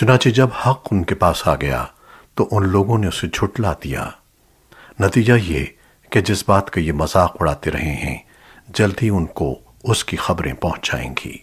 چنانچہ جب حق ان کے پاس آ گیا تو ان لوگوں نے اسے جھٹلا دیا۔ نتیجہ یہ کہ جس بات کا یہ مذاق اڑاتے رہے ہیں، جلد ہی ان کو اس کی خبریں پہنچ جائیں گی۔